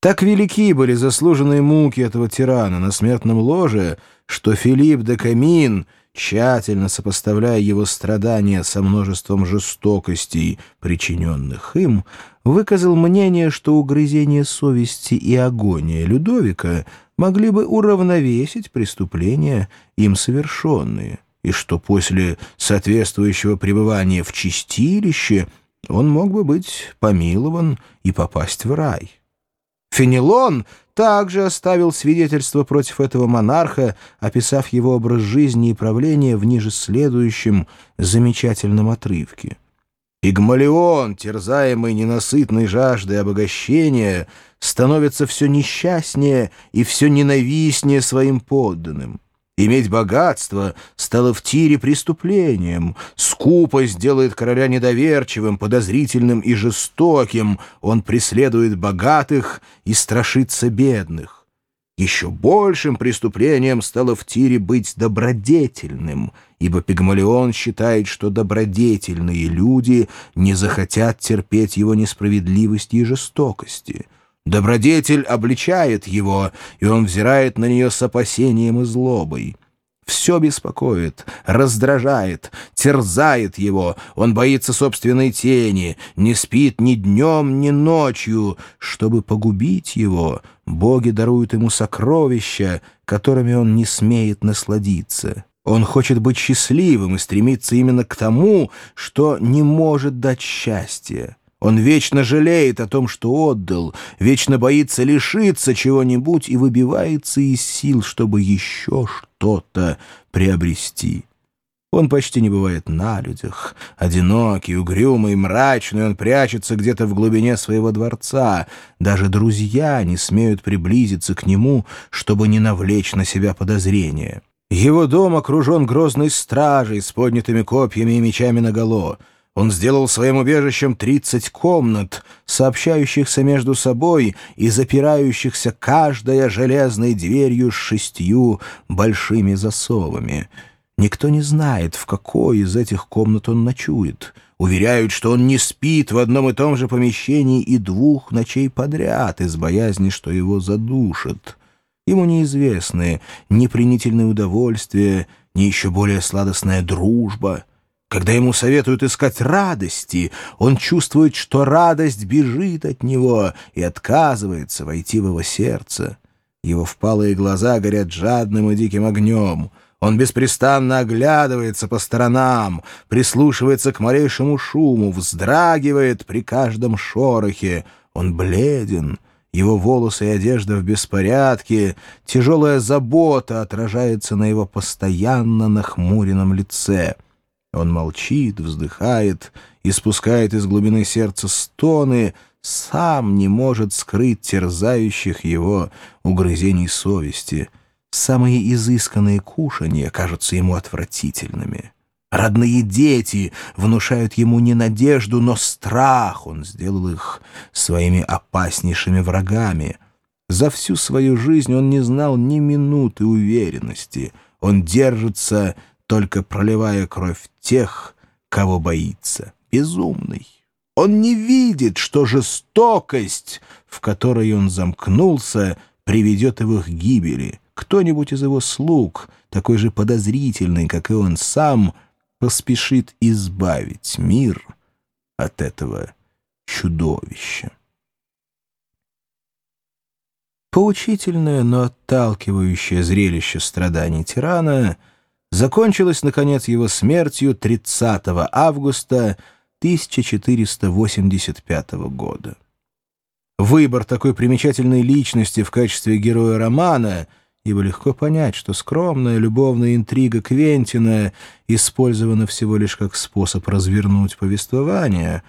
Так велики были заслуженные муки этого тирана на смертном ложе, что Филипп де Камин, тщательно сопоставляя его страдания со множеством жестокостей, причиненных им, выказал мнение, что угрызение совести и агония Людовика могли бы уравновесить преступления, им совершенные, и что после соответствующего пребывания в чистилище он мог бы быть помилован и попасть в рай. Фенелон также оставил свидетельство против этого монарха, описав его образ жизни и правления в ниже следующем замечательном отрывке. Пигмалион, терзаемый ненасытной жаждой обогащения, становится все несчастнее и все ненавистнее своим подданным. Иметь богатство стало в тире преступлением. Скупость делает короля недоверчивым, подозрительным и жестоким. Он преследует богатых и страшится бедных. Еще большим преступлением стало в тире быть добродетельным, ибо Пигмалион считает, что добродетельные люди не захотят терпеть его несправедливости и жестокости. Добродетель обличает его, и он взирает на нее с опасением и злобой. Все беспокоит, раздражает, терзает его. Он боится собственной тени, не спит ни днем, ни ночью. Чтобы погубить его, боги даруют ему сокровища, которыми он не смеет насладиться. Он хочет быть счастливым и стремится именно к тому, что не может дать счастья. Он вечно жалеет о том, что отдал, вечно боится лишиться чего-нибудь и выбивается из сил, чтобы еще что-то приобрести. Он почти не бывает на людях. Одинокий, угрюмый, мрачный, он прячется где-то в глубине своего дворца. Даже друзья не смеют приблизиться к нему, чтобы не навлечь на себя подозрения. Его дом окружен грозной стражей с поднятыми копьями и мечами наголо. Он сделал своим убежищем 30 комнат, сообщающихся между собой и запирающихся каждая железной дверью с шестью большими засовами. Никто не знает, в какой из этих комнат он ночует. Уверяют, что он не спит в одном и том же помещении и двух ночей подряд из боязни, что его задушат. Ему неизвестны ни пленительные удовольствия, ни еще более сладостная дружба — когда ему советуют искать радости, он чувствует, что радость бежит от него и отказывается войти в его сердце. Его впалые глаза горят жадным и диким огнем. Он беспрестанно оглядывается по сторонам, прислушивается к малейшему шуму, вздрагивает при каждом шорохе. Он бледен, его волосы и одежда в беспорядке, тяжелая забота отражается на его постоянно нахмуренном лице — он молчит, вздыхает, испускает из глубины сердца стоны, сам не может скрыть терзающих его угрызений совести. Самые изысканные кушанья кажутся ему отвратительными. Родные дети внушают ему не надежду, но страх. Он сделал их своими опаснейшими врагами. За всю свою жизнь он не знал ни минуты уверенности. Он держится только проливая кровь тех, кого боится. Безумный. Он не видит, что жестокость, в которой он замкнулся, приведет его к гибели. Кто-нибудь из его слуг, такой же подозрительный, как и он сам, поспешит избавить мир от этого чудовища. Поучительное, но отталкивающее зрелище страданий тирана — закончилась, наконец, его смертью 30 августа 1485 года. Выбор такой примечательной личности в качестве героя романа, ибо легко понять, что скромная любовная интрига Квентина использована всего лишь как способ развернуть повествование,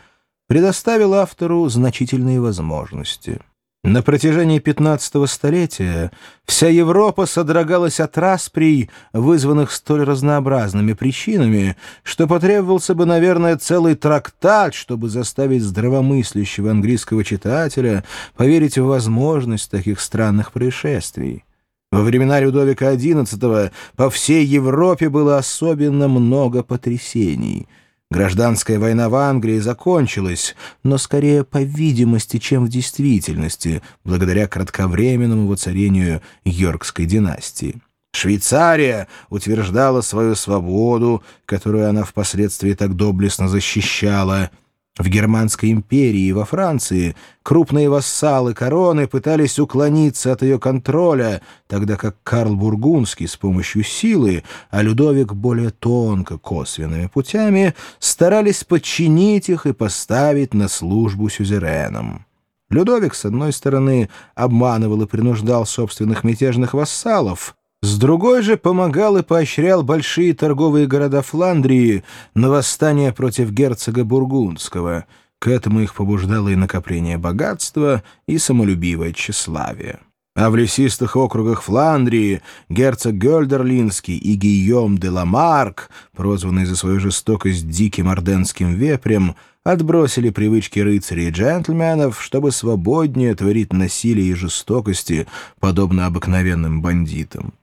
предоставил автору значительные возможности. На протяжении 15 столетия вся Европа содрогалась от расприй, вызванных столь разнообразными причинами, что потребовался бы, наверное, целый трактат, чтобы заставить здравомыслящего английского читателя поверить в возможность таких странных происшествий. Во времена Людовика XI по всей Европе было особенно много потрясений — Гражданская война в Англии закончилась, но скорее по видимости, чем в действительности, благодаря кратковременному воцарению Йоркской династии. Швейцария утверждала свою свободу, которую она впоследствии так доблестно защищала. В Германской империи и во Франции крупные вассалы короны пытались уклониться от ее контроля, тогда как Карл Бургундский с помощью силы, а Людовик более тонко, косвенными путями, старались подчинить их и поставить на службу сюзеренам. Людовик, с одной стороны, обманывал и принуждал собственных мятежных вассалов, с другой же помогал и поощрял большие торговые города Фландрии на восстание против герцога Бургундского. К этому их побуждало и накопление богатства, и самолюбивое тщеславие. А в лесистых округах Фландрии герцог Гёльдерлинский и Гийом де Ламарк, прозванный за свою жестокость диким орденским вепрем, отбросили привычки рыцарей и джентльменов, чтобы свободнее творить насилие и жестокости, подобно обыкновенным бандитам.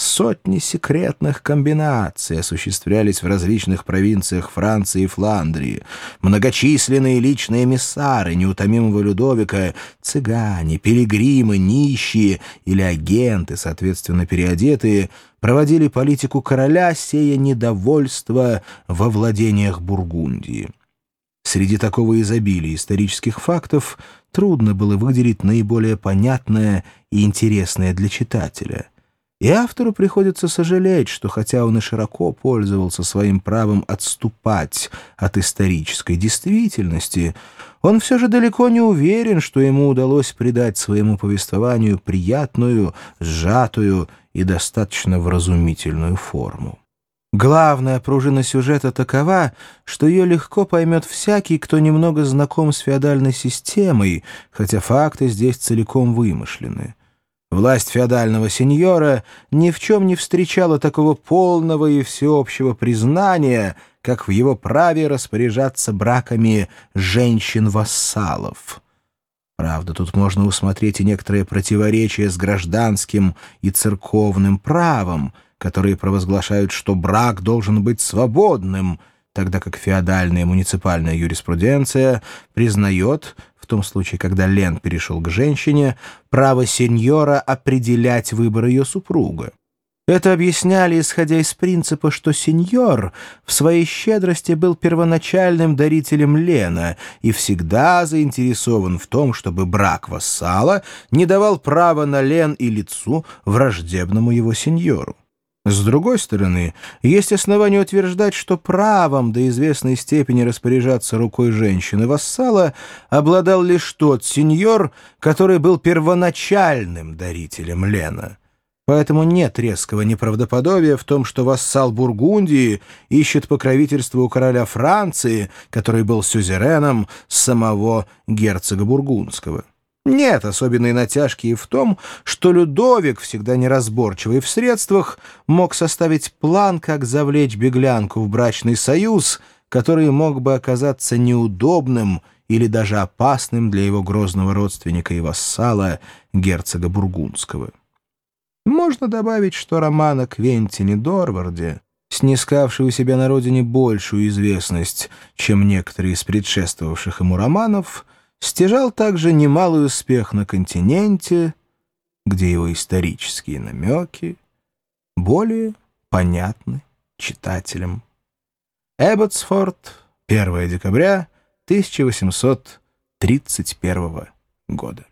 Сотни секретных комбинаций осуществлялись в различных провинциях Франции и Фландрии. Многочисленные личные эмиссары неутомимого Людовика, цыгане, пилигримы, нищие или агенты, соответственно переодетые, проводили политику короля, сея недовольство во владениях Бургундии. Среди такого изобилия исторических фактов трудно было выделить наиболее понятное и интересное для читателя — и автору приходится сожалеть, что хотя он и широко пользовался своим правом отступать от исторической действительности, он все же далеко не уверен, что ему удалось придать своему повествованию приятную, сжатую и достаточно вразумительную форму. Главная пружина сюжета такова, что ее легко поймет всякий, кто немного знаком с феодальной системой, хотя факты здесь целиком вымышлены. Власть феодального сеньора ни в чем не встречала такого полного и всеобщего признания, как в его праве распоряжаться браками женщин-вассалов. Правда, тут можно усмотреть и некоторые противоречия с гражданским и церковным правом, которые провозглашают, что брак должен быть свободным, тогда как феодальная муниципальная юриспруденция признает, том случае, когда Лен перешел к женщине, право сеньора определять выбор ее супруга. Это объясняли, исходя из принципа, что сеньор в своей щедрости был первоначальным дарителем Лена и всегда заинтересован в том, чтобы брак вассала не давал права на Лен и лицу враждебному его сеньору. С другой стороны, есть основания утверждать, что правом до известной степени распоряжаться рукой женщины-вассала обладал лишь тот сеньор, который был первоначальным дарителем Лена. Поэтому нет резкого неправдоподобия в том, что вассал Бургундии ищет покровительство у короля Франции, который был сюзереном самого герцога Бургундского. Нет особенной натяжки и в том, что Людовик, всегда неразборчивый в средствах, мог составить план, как завлечь беглянку в брачный союз, который мог бы оказаться неудобным или даже опасным для его грозного родственника и вассала, герцога Бургундского. Можно добавить, что роман о Квентине Дорварде, снискавший у себя на родине большую известность, чем некоторые из предшествовавших ему романов — стяжал также немалый успех на континенте, где его исторические намеки более понятны читателям. Эбботсфорд, 1 декабря 1831 года.